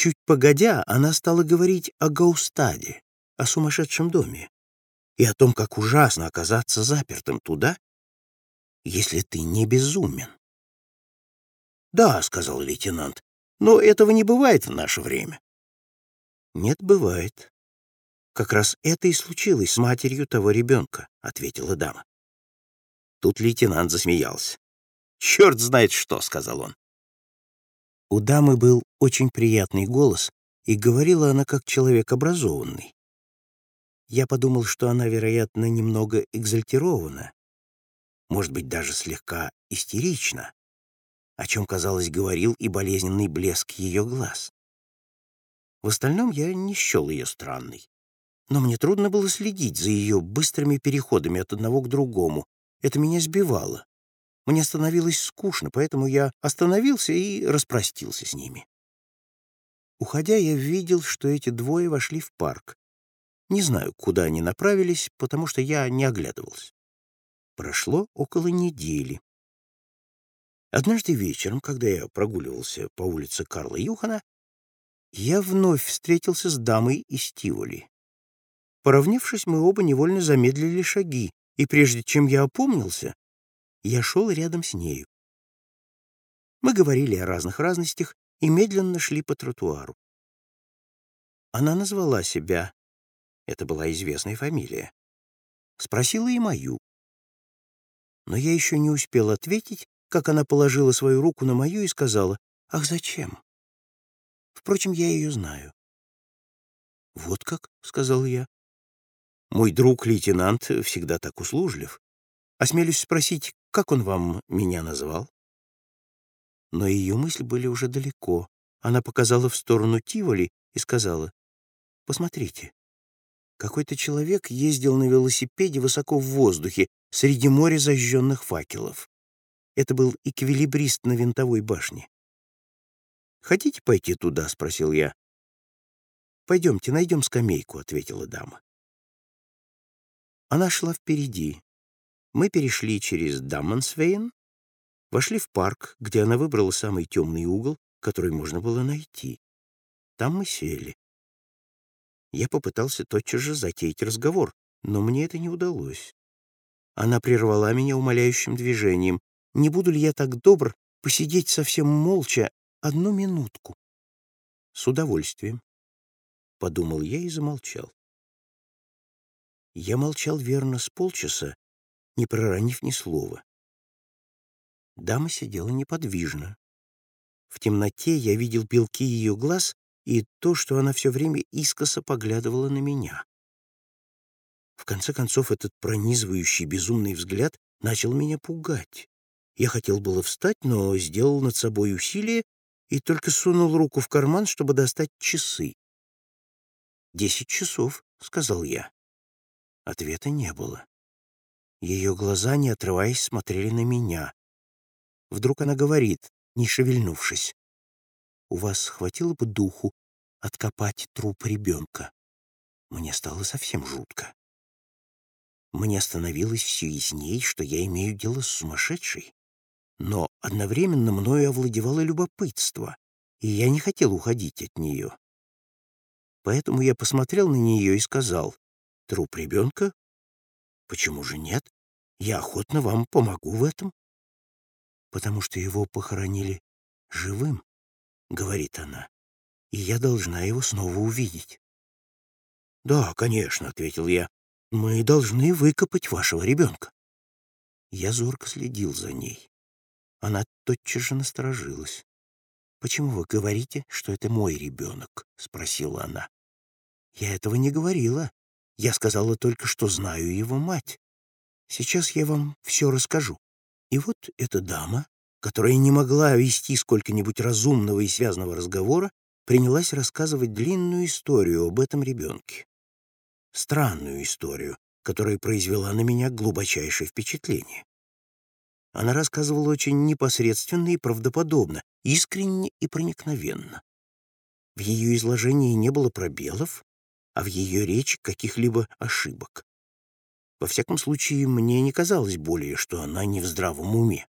Чуть погодя, она стала говорить о Гаустаде, о сумасшедшем доме, и о том, как ужасно оказаться запертым туда, если ты не безумен. «Да», — сказал лейтенант, — «но этого не бывает в наше время». «Нет, бывает. Как раз это и случилось с матерью того ребенка», — ответила дама. Тут лейтенант засмеялся. «Черт знает что», — сказал он. У дамы был очень приятный голос, и говорила она как человек образованный. Я подумал, что она, вероятно, немного экзальтирована, может быть, даже слегка истерична, о чем, казалось, говорил и болезненный блеск ее глаз. В остальном я не счел ее странной, но мне трудно было следить за ее быстрыми переходами от одного к другому. Это меня сбивало. Мне становилось скучно, поэтому я остановился и распростился с ними. Уходя, я видел, что эти двое вошли в парк. Не знаю, куда они направились, потому что я не оглядывался. Прошло около недели. Однажды вечером, когда я прогуливался по улице Карла Юхана, я вновь встретился с дамой из Тиволи. Поравнявшись, мы оба невольно замедлили шаги, и прежде чем я опомнился, я шел рядом с нею. Мы говорили о разных разностях и медленно шли по тротуару. Она назвала себя, это была известная фамилия, спросила и мою. Но я еще не успел ответить, как она положила свою руку на мою и сказала, «Ах, зачем? Впрочем, я ее знаю». «Вот как?» — сказал я. «Мой друг, лейтенант, всегда так услужлив. Осмелюсь спросить, как он вам меня назвал?» Но ее мысли были уже далеко. Она показала в сторону Тиволи и сказала, «Посмотрите, какой-то человек ездил на велосипеде высоко в воздухе среди моря зажженных факелов. Это был эквилибрист на винтовой башне. «Хотите пойти туда?» — спросил я. «Пойдемте, найдем скамейку», — ответила дама. Она шла впереди. Мы перешли через Даммансвейн, вошли в парк, где она выбрала самый темный угол, который можно было найти. Там мы сели. Я попытался тотчас же затеять разговор, но мне это не удалось. Она прервала меня умоляющим движением. «Не буду ли я так добр посидеть совсем молча одну минутку?» «С удовольствием», — подумал я и замолчал. Я молчал верно с полчаса, не проронив ни слова. Дама сидела неподвижно. В темноте я видел белки ее глаз и то, что она все время искоса поглядывала на меня. В конце концов, этот пронизывающий безумный взгляд начал меня пугать. Я хотел было встать, но сделал над собой усилие и только сунул руку в карман, чтобы достать часы. «Десять часов», — сказал я. Ответа не было. Ее глаза, не отрываясь, смотрели на меня. Вдруг она говорит, не шевельнувшись. «У вас хватило бы духу откопать труп ребенка?» Мне стало совсем жутко. Мне становилось все ясней, что я имею дело с сумасшедшей. Но одновременно мною овладевало любопытство, и я не хотел уходить от нее. Поэтому я посмотрел на нее и сказал, «Труп ребенка Почему же нет? Я охотно вам помогу в этом. Потому что его похоронили живым, говорит она, и я должна его снова увидеть. Да, конечно, ответил я. Мы должны выкопать вашего ребенка. Я зорко следил за ней. Она тотчас же насторожилась. «Почему вы говорите, что это мой ребенок?» — спросила она. «Я этого не говорила. Я сказала только, что знаю его мать. Сейчас я вам все расскажу. И вот эта дама, которая не могла вести сколько-нибудь разумного и связанного разговора, принялась рассказывать длинную историю об этом ребенке. Странную историю, которая произвела на меня глубочайшее впечатление. Она рассказывала очень непосредственно и правдоподобно, искренне и проникновенно. В ее изложении не было пробелов, а в ее речи каких-либо ошибок. Во всяком случае, мне не казалось более, что она не в здравом уме.